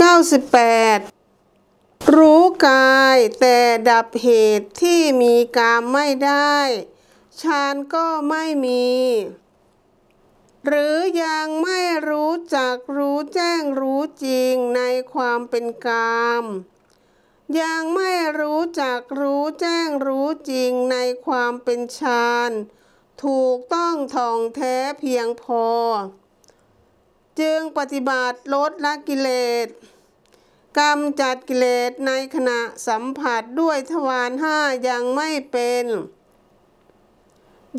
98 รู้กายแต่ดับเหตุที่มีกามไม่ได้ฌานก็ไม่มี หรือยังไม่รู้จักรู้แจ้งรู้จริงในความเป็นกาม ยังไม่รู้จักรู้แจ้งรู้จริงในความเป็นฌานถูกต้องท่องแท้เพียงพอ จึงปฏิบัติลดละกิเลสกำจัดกิเลสในขณะสัมผัสด้วยทวารห้ายังไม่เป็น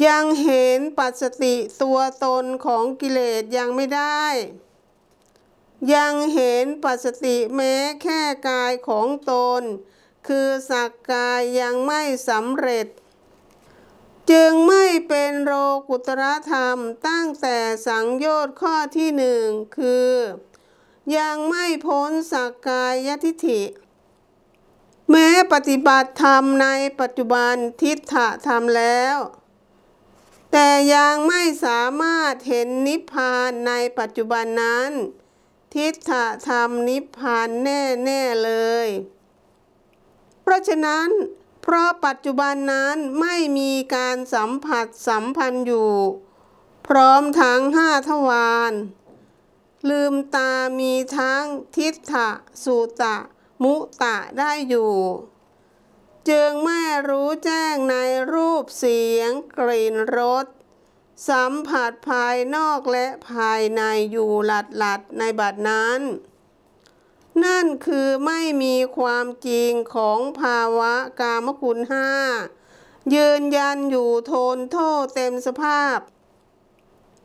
ยังเห็นปัจสติตัวตนของกิเลสยังไม่ได้ ยังเห็นปัจสติแม้แค่กายของตน คือสักกายยังไม่สำเร็จ จึงไม่เป็นโลกุตรธรรมตั้งแต่สังโยชน์ข้อที่หนึ่งคือ ยังไม่พ้นสักกายทิฏฐิ แม้ปฏิบัติธรรมในปัจจุบันทิฏฐธรรมแล้ว แต่ยังไม่สามารถเห็นนิพพานในปัจจุบันนั้น ทิฏฐธรรมนิพพานแน่ ๆ เลย เพราะฉะนั้น เพราะปัจจุบันนั้นไม่มีการสัมผัสสัมพันธ์อยู่ พร้อมทั้งห้าทวารลืมตามีทั้งทิฏฐสุตะ มุตะได้อยู่ จึงไม่รู้แจ้งในรูปเสียงกลิ่นรสสัมผัสภายนอกและภายในอยู่หลัดหลัดในบัดนั้น นั่นคือไม่มีความจริงของภาวะกามคุณห้ายืนยันอยู่โทนโทษเต็มสภาพ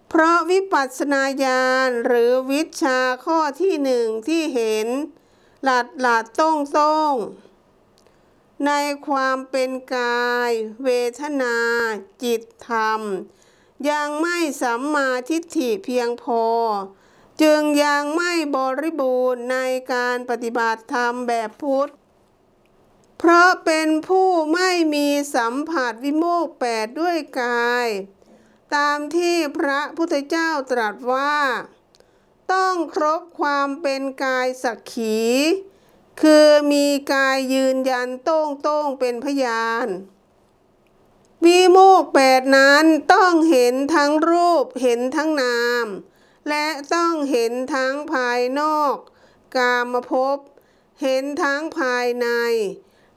เพราะวิปัสสนาญาณหรือวิชาข้อที่หนึ่งที่เห็น หลัดหลัดต้งต้งในความเป็นกาย เวทนา จิตธรรม ยังไม่สัมมาทิฏฐิเพียงพอ จึงยังไม่บริบูรณ์ในการปฏิบัติธรรมแบบพุทธ เพราะเป็นผู้ไม่มีสัมผัสวิโมกแปดด้วยกาย ตามที่พระพุทธเจ้าตรัสว่า ต้องครบความเป็นกายสักขี คือมีกายยืนยันโต้งโต้งเป็นพยานวิโมกแปดนั้นต้องเห็นทั้งรูปเห็นทั้งนาม และต้องเห็นทั้งภายนอก กามภพ เห็นทั้งภายใน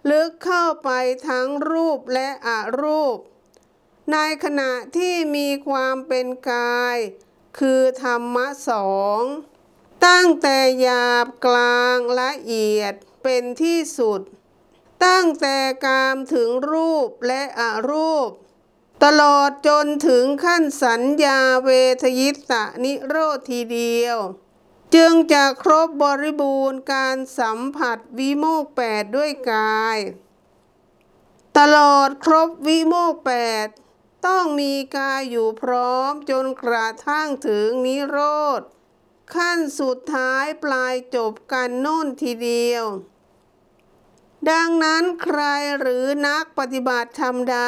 ลึกเข้าไปทั้งรูปและอรูป ในขณะที่มีความเป็นกาย คือธรรมะสองตั้งแต่หยาบกลางละเอียดเป็นที่สุด ตั้งแต่กามถึงรูปและอรูป ตลอดจนถึงขั้นสัญญาเวทยิตะนิโรธทีเดียว จึงจะครบบริบูรณ์การสัมผัสวิโมกแปดด้วยกาย ตลอดครบวิโมกแปดต้องมีกายอยู่พร้อมจนกระทั่งถึงนิโรธ ขั้นสุดท้ายปลายจบกันโน่นทีเดียว ดังนั้นใครหรือนักปฏิบัติธรรมใด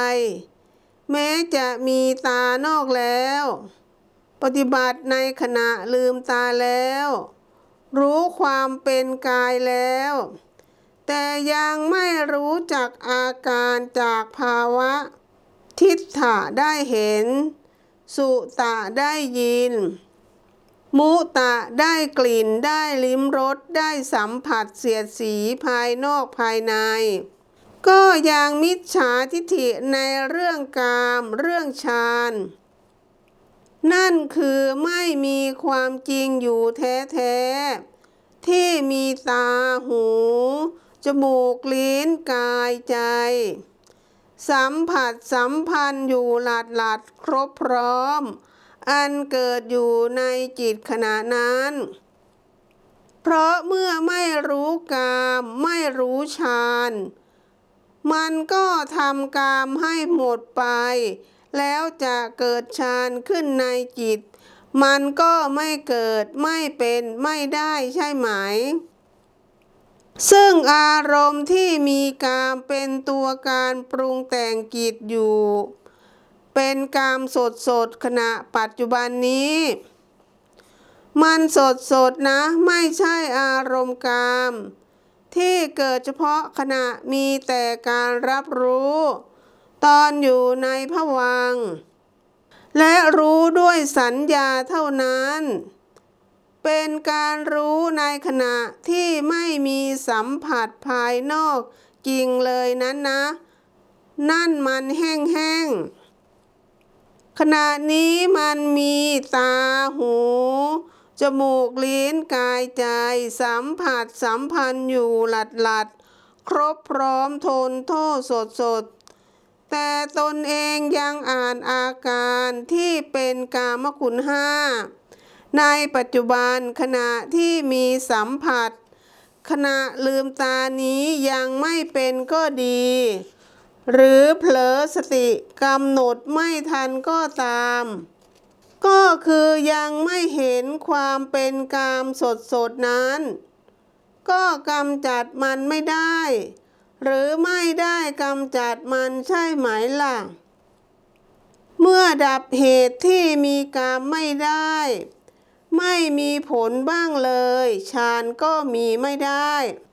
แม้จะมีตานอกแล้ว ปฏิบัติในขณะลืมตาแล้ว รู้ความเป็นกายแล้ว แต่ยังไม่รู้จักอาการจากภาวะ ทิฏฐะได้เห็น สุตะได้ยิน มุตะได้กลิ่นได้ลิ้มรสได้สัมผัสเสียดสีภายนอกภายใน ก็ยังมิจฉาทิฏฐิในเรื่องกามเรื่องฌานนั่นคือไม่มีความจริงอยู่แท้ๆ ที่มีตาหู จมูกลิ้นกายใจ สัมผัสสัมพันธ์อยู่หลัดหลัดครบพร้อม อันเกิดอยู่ในจิตขณะนั้น เพราะเมื่อไม่รู้กาม ไม่รู้ฌาน มันก็ทำกามให้หมดไป แล้วจะเกิดฌานขึ้นในจิต มันก็ไม่เกิดไม่เป็นไม่ได้ใช่ไหม ซึ่งอารมณ์ที่มีกามเป็นตัวการปรุงแต่งจิตอยู่ เป็นกามสดสดๆขณะปัจจุบันนี้ มันสดสดๆนะไม่ใช่อารมณ์กาม ที่เกิดเฉพาะขณะมีแต่การรับรู้ ตอนอยู่ในผวัง และรู้ด้วยสัญญาเท่านั้น เป็นการรู้ในขณะที่ไม่มีสัมผัสภายนอกจริงเลยนั้นนะ นั่นมันแห้งๆขณะนี้มันมีตาหู จมูกลิ้นกายใจ สัมผัสสัมพันธ์อยู่หลัดหลัดครบพร้อมทนโทษสดสดแต่ตนเองยังอ่านอาการที่เป็นกามคุณห้าในปัจจุบันขณะที่มีสัมผัส ขณะลืมตานี้ยังไม่เป็นก็ดี หรือเผลอสติกำหนดไม่ทันก็ตาม ก็คือยังไม่เห็นความเป็นกามสดสดๆนั้น ก็กำจัดมันไม่ได้ หรือไม่ได้กำจัดมันใช่ไหมล่ะ เมื่อดับเหตุที่มีกามไม่ได้ ไม่มีผลบ้างเลยฌานก็มีไม่ได้